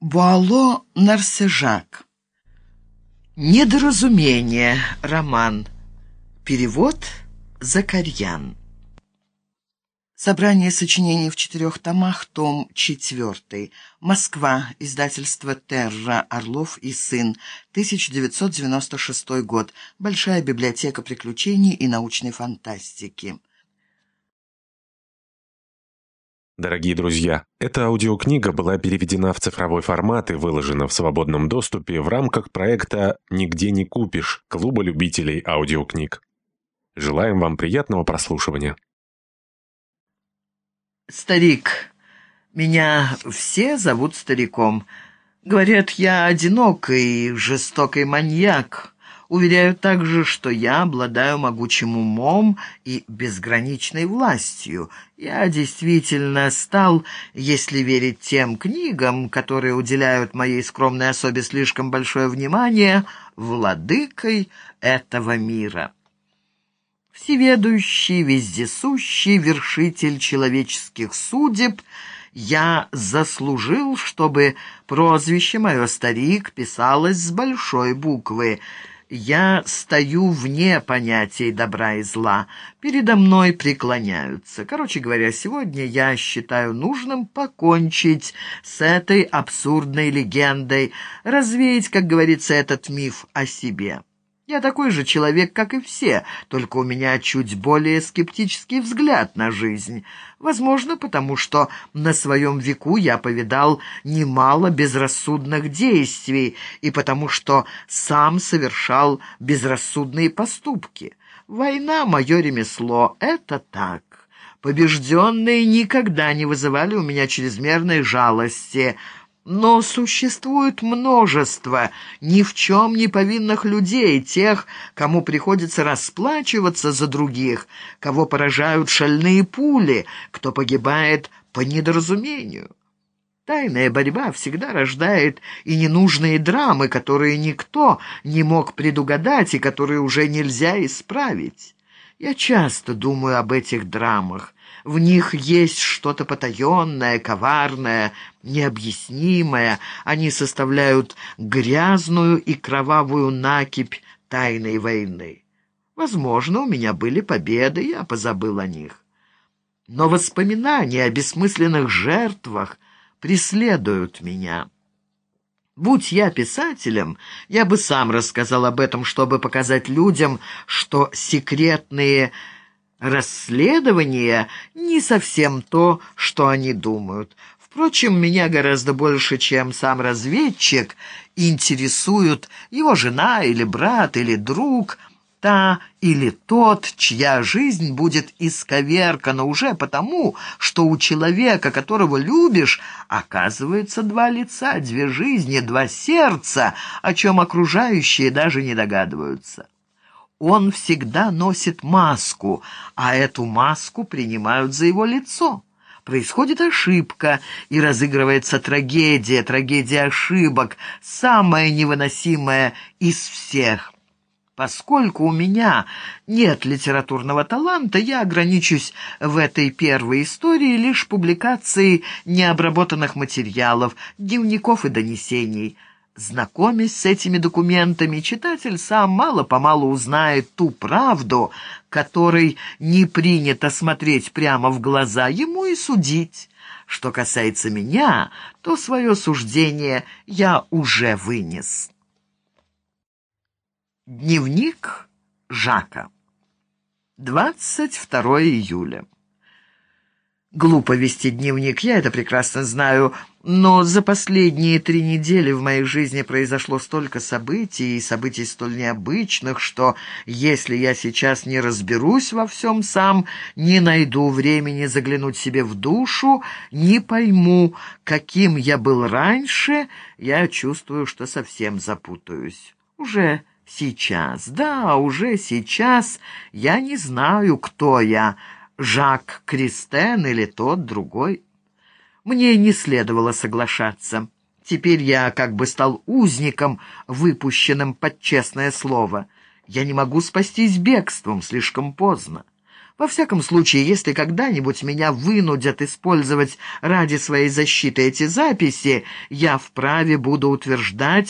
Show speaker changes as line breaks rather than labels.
Буало Нарсежак. Недоразумение. Роман. Перевод Закарьян. Собрание сочинений в четырех томах, том четвертый. Москва. Издательство «Терра», Орлов и сын. 1996 год. Большая библиотека приключений и научной фантастики.
Дорогие друзья, эта аудиокнига была переведена в цифровой формат и выложена в свободном доступе в рамках проекта «Нигде не купишь» Клуба любителей аудиокниг. Желаем вам приятного прослушивания.
Старик. Меня все зовут стариком. Говорят, я одинокий, жестокий маньяк. Уверяю также, что я обладаю могучим умом и безграничной властью. Я действительно стал, если верить тем книгам, которые уделяют моей скромной особе слишком большое внимание, владыкой этого мира. Всеведущий, вездесущий, вершитель человеческих судеб — я заслужил, чтобы прозвище мое «старик» писалось с большой буквы — я стою вне понятий добра и зла. Передо мной преклоняются. Короче говоря, сегодня я считаю нужным покончить с этой абсурдной легендой, развеять, как говорится, этот миф о себе. Я такой же человек, как и все, только у меня чуть более скептический взгляд на жизнь. Возможно, потому что на своем веку я повидал немало безрассудных действий, и потому что сам совершал безрассудные поступки. Война — мое ремесло, это так. Побежденные никогда не вызывали у меня чрезмерной жалости — но существует множество ни в чем не повинных людей, тех, кому приходится расплачиваться за других, кого поражают шальные пули, кто погибает по недоразумению. Тайная борьба всегда рождает и ненужные драмы, которые никто не мог предугадать и которые уже нельзя исправить. Я часто думаю об этих драмах. В них есть что-то потаенное, коварное, необъяснимое. Они составляют грязную и кровавую накипь тайной войны. Возможно, у меня были победы, я позабыл о них. Но воспоминания о бессмысленных жертвах преследуют меня. Будь я писателем, я бы сам рассказал об этом, чтобы показать людям, что секретные расследования не совсем то, что они думают. Впрочем, меня гораздо больше, чем сам разведчик, интересуют его жена или брат или друг, та или тот, чья жизнь будет исковеркана уже потому, что у человека, которого любишь, оказывается два лица, две жизни, два сердца, о чем окружающие даже не догадываются он всегда носит маску, а эту маску принимают за его лицо. Происходит ошибка, и разыгрывается трагедия, трагедия ошибок, самая невыносимая из всех. Поскольку у меня нет литературного таланта, я ограничусь в этой первой истории лишь публикацией необработанных материалов, дневников и донесений – Знакомясь с этими документами, читатель сам мало-помалу узнает ту правду, которой не принято смотреть прямо в глаза ему и судить. Что касается меня, то свое суждение я уже вынес. Дневник Жака. 22 июля. Глупо вести дневник, я это прекрасно знаю, но за последние три недели в моей жизни произошло столько событий, и событий столь необычных, что если я сейчас не разберусь во всем сам, не найду времени заглянуть себе в душу, не пойму, каким я был раньше, я чувствую, что совсем запутаюсь. Уже сейчас, да, уже сейчас я не знаю, кто я, Жак Кристен или тот другой. Мне не следовало соглашаться. Теперь я как бы стал узником, выпущенным под честное слово. Я не могу спастись бегством, слишком поздно. Во всяком случае, если когда-нибудь меня вынудят использовать ради своей защиты эти записи, я вправе буду утверждать,